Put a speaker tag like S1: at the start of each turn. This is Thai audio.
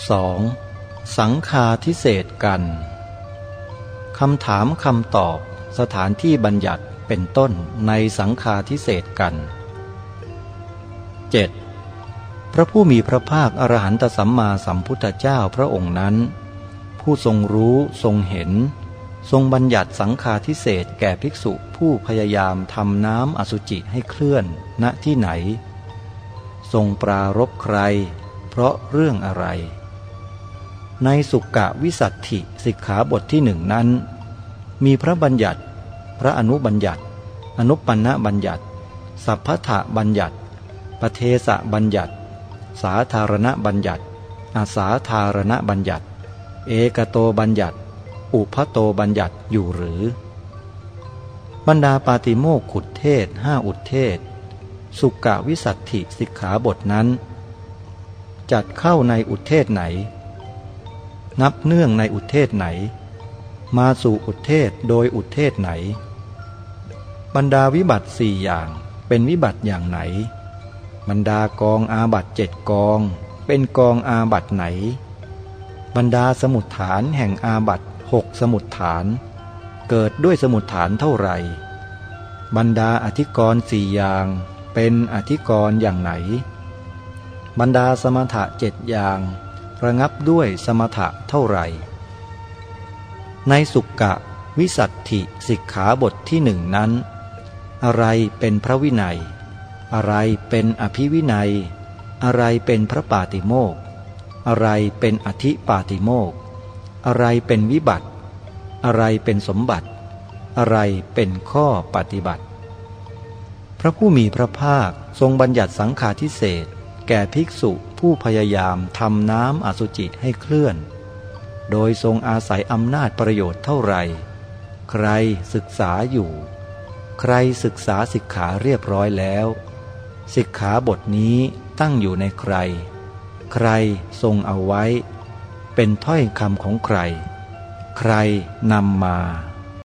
S1: 2. สังคาทิเศษกันคำถามคำตอบสถานที่บัญญัติเป็นต้นในสังคาทิเศษกัน 7. พระผู้มีพระภาคอรหันตสัมมาสัมพุทธเจ้าพระองค์นั้น ผู้ทรงรู้ทรงเห็น ทรงบัญญัติสังคาทิเศษแก่ภิกษุผู้พยายามทำน้ำอสุจิให้เคลื่อนณที่ไหน ทรงปรารบใคร เพราะเรื่องอะไร ในสุกะวิสัตถิสิกขาบทที่หนึ่งนั้น มีพระบัญญัติ พระอนุบัญญัติ อนุปันบัญญัติ สัพพะบัญญัติปเทสะบัญญัติ สาธารณบัญญัติ อาสาธารณบัญญัติ เอกโตบัญญัติ อุพโตบัญญัติอยู่หรือ บรรดาปาติโมกขุดเทศห้าอุดเทศ สุกะวิสัตถิสิกขาบทนั้น จัดเข้าในอุเทศไหน นับเนื่องในอุเทศไหน มาสู่อุเทศโดยอุเทศไหน บรรดาวิบัติสี่อย่างเป็นวิบัติอย่างไหน บรรดากองอาบัตเจ็ดกอง เป็นกองอาบัตไหน บรรดาสมุดฐานแห่งอาบัตหกสมุดฐาน เกิดด้วยสมุดฐานเท่าไหร่ บรรดาอธิกรณ์สี่อย่างเป็นอธิกรณ์อย่างไหน บรรดาสมถะเจ็ดอย่าง ระงับด้วยสมถะเท่าไหร่ ในสุกกะวิสัตถิสิกขาบทที่หนึ่งนั้น อะไรเป็นพระวินัย อะไรเป็นอภิวินัย อะไรเป็นพระปาติโมกอะไรเป็นอธิปาติโมกอะไรเป็นวิบัติ อะไรเป็นสมบัติ อะไรเป็นข้อปฏิบัติ พระผู้มีพระภาคทรงบัญญัติสังฆาทิเศษ แก่ภิกษุผู้พยายามทำน้ำอสุจิให้เคลื่อน โดยทรงอาศัยอำนาจประโยชน์เท่าไหร่ ใครศึกษาอยู่ ใครศึกษาสิกขาเรียบร้อยแล้ว สิกขาบทนี้ตั้งอยู่ในใคร ใครทรงเอาไว้ เป็นถ้อยคำของใคร ใครนำมา